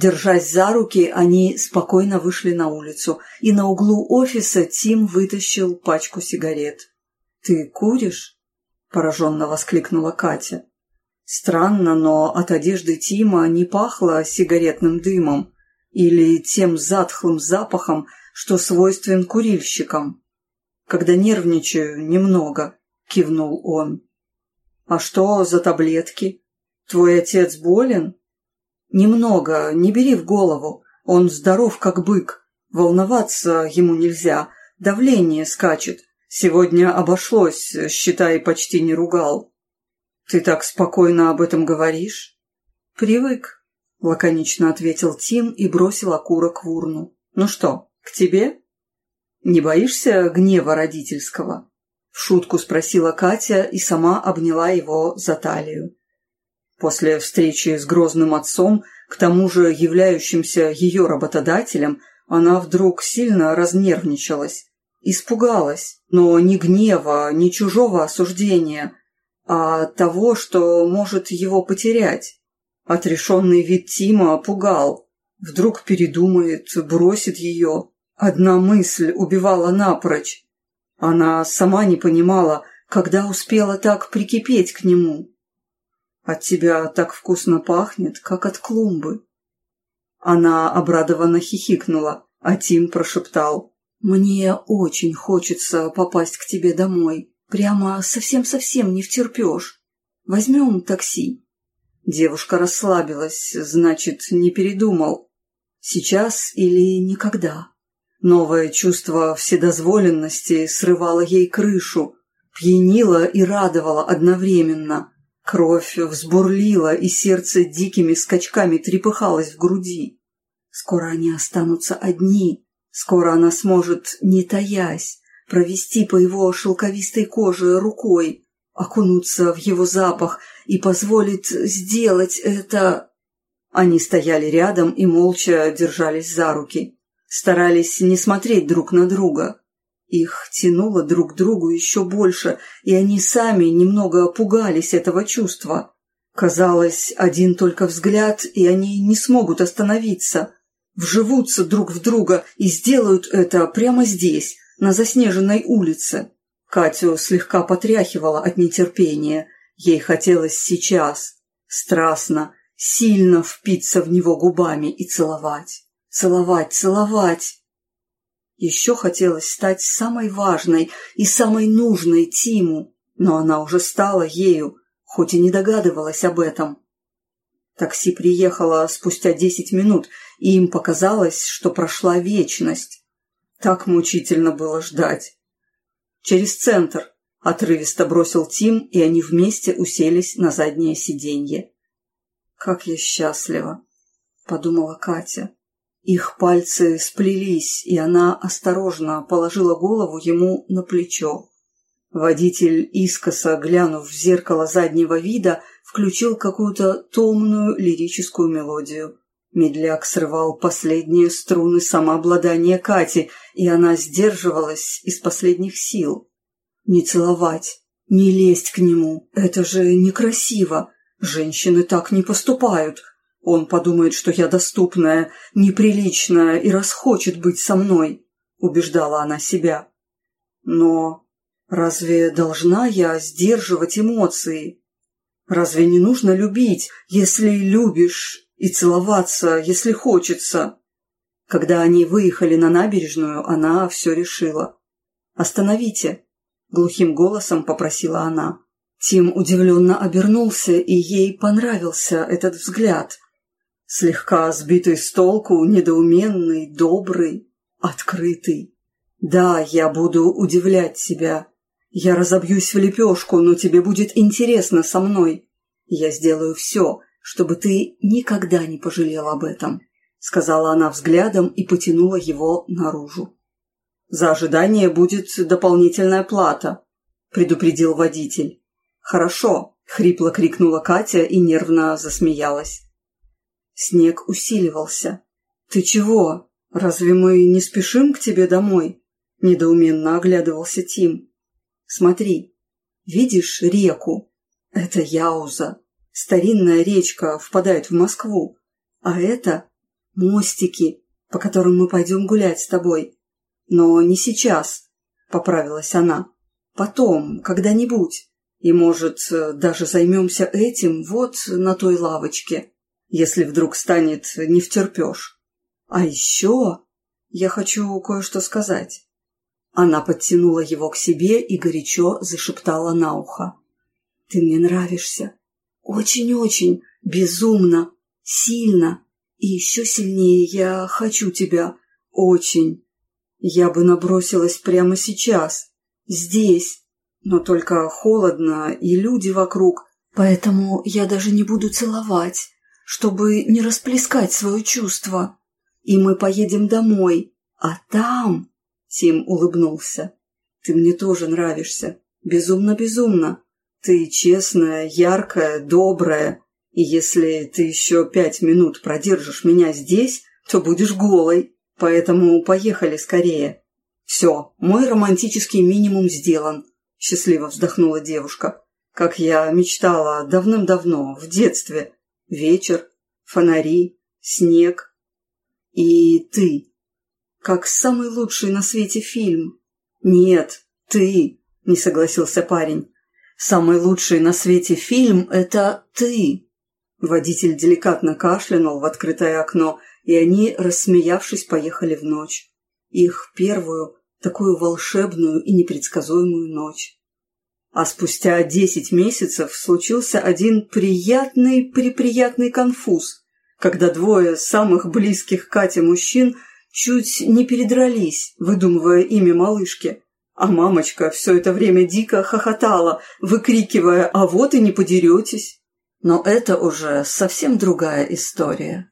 Держась за руки, они спокойно вышли на улицу, и на углу офиса Тим вытащил пачку сигарет. «Ты куришь?» – пораженно воскликнула Катя. Странно, но от одежды Тима не пахло сигаретным дымом или тем затхлым запахом, что свойствен курильщикам. «Когда нервничаю, немного», – кивнул он. «А что за таблетки? Твой отец болен?» «Немного, не бери в голову. Он здоров, как бык. Волноваться ему нельзя. Давление скачет. Сегодня обошлось, считай, почти не ругал». «Ты так спокойно об этом говоришь?» «Привык», — лаконично ответил Тим и бросил окурок в урну. «Ну что, к тебе?» «Не боишься гнева родительского?» В шутку спросила Катя и сама обняла его за талию. После встречи с грозным отцом, к тому же являющимся ее работодателем, она вдруг сильно разнервничалась. Испугалась, но ни гнева, ни чужого осуждения, а того, что может его потерять. Отрешенный вид Тима пугал. Вдруг передумает, бросит ее. Одна мысль убивала напрочь. Она сама не понимала, когда успела так прикипеть к нему. От тебя так вкусно пахнет, как от клумбы. Она обрадованно хихикнула, а Тим прошептал. «Мне очень хочется попасть к тебе домой. Прямо совсем-совсем не втерпешь. Возьмем такси». Девушка расслабилась, значит, не передумал. Сейчас или никогда. Новое чувство вседозволенности срывало ей крышу, пьянило и радовало одновременно. Кровь взбурлила, и сердце дикими скачками трепыхалось в груди. Скоро они останутся одни, скоро она сможет, не таясь, провести по его шелковистой коже рукой, окунуться в его запах и позволит сделать это... Они стояли рядом и молча держались за руки, старались не смотреть друг на друга. Их тянуло друг к другу еще больше, и они сами немного пугались этого чувства. Казалось, один только взгляд, и они не смогут остановиться. Вживутся друг в друга и сделают это прямо здесь, на заснеженной улице. Катю слегка потряхивала от нетерпения. Ей хотелось сейчас, страстно, сильно впиться в него губами и целовать. Целовать, целовать. Еще хотелось стать самой важной и самой нужной Тиму, но она уже стала ею, хоть и не догадывалась об этом. Такси приехало спустя десять минут, и им показалось, что прошла вечность. Так мучительно было ждать. Через центр отрывисто бросил Тим, и они вместе уселись на заднее сиденье. «Как я счастлива!» — подумала Катя. Их пальцы сплелись, и она осторожно положила голову ему на плечо. Водитель, искоса глянув в зеркало заднего вида, включил какую-то томную лирическую мелодию. Медляк срывал последние струны самообладания Кати, и она сдерживалась из последних сил. Не целовать, не лезть к нему, это же некрасиво. Женщины так не поступают. Он подумает, что я доступная, неприличная и расхочет быть со мной, убеждала она себя. Но разве должна я сдерживать эмоции? Разве не нужно любить, если любишь, и целоваться, если хочется? Когда они выехали на набережную, она все решила. «Остановите!» — глухим голосом попросила она. Тим удивленно обернулся, и ей понравился этот взгляд слегка сбитый с толку, недоуменный, добрый, открытый. Да, я буду удивлять тебя. Я разобьюсь в лепешку, но тебе будет интересно со мной. Я сделаю все, чтобы ты никогда не пожалел об этом», — сказала она взглядом и потянула его наружу. «За ожидание будет дополнительная плата», — предупредил водитель. «Хорошо», — хрипло крикнула Катя и нервно засмеялась. Снег усиливался. «Ты чего? Разве мы не спешим к тебе домой?» Недоуменно оглядывался Тим. «Смотри, видишь реку? Это Яуза. Старинная речка впадает в Москву. А это мостики, по которым мы пойдем гулять с тобой. Но не сейчас, — поправилась она. Потом, когда-нибудь. И, может, даже займемся этим вот на той лавочке, если вдруг станет не втерпешь. А еще я хочу кое-что сказать. Она подтянула его к себе и горячо зашептала на ухо. «Ты мне нравишься. Очень-очень, безумно, сильно. И еще сильнее я хочу тебя. Очень. Я бы набросилась прямо сейчас, здесь, но только холодно и люди вокруг, поэтому я даже не буду целовать, чтобы не расплескать свое чувство. И мы поедем домой, а там...» Тим улыбнулся. «Ты мне тоже нравишься. Безумно-безумно. Ты честная, яркая, добрая. И если ты еще пять минут продержишь меня здесь, то будешь голой. Поэтому поехали скорее». «Все, мой романтический минимум сделан», — счастливо вздохнула девушка. «Как я мечтала давным-давно, в детстве. Вечер, фонари, снег. И ты как самый лучший на свете фильм. Нет, ты, не согласился парень. Самый лучший на свете фильм – это ты. Водитель деликатно кашлянул в открытое окно, и они, рассмеявшись, поехали в ночь. Их первую, такую волшебную и непредсказуемую ночь. А спустя десять месяцев случился один приятный-преприятный конфуз, когда двое самых близких Кате мужчин чуть не передрались, выдумывая имя малышки. А мамочка все это время дико хохотала, выкрикивая «А вот и не подеретесь!». Но это уже совсем другая история.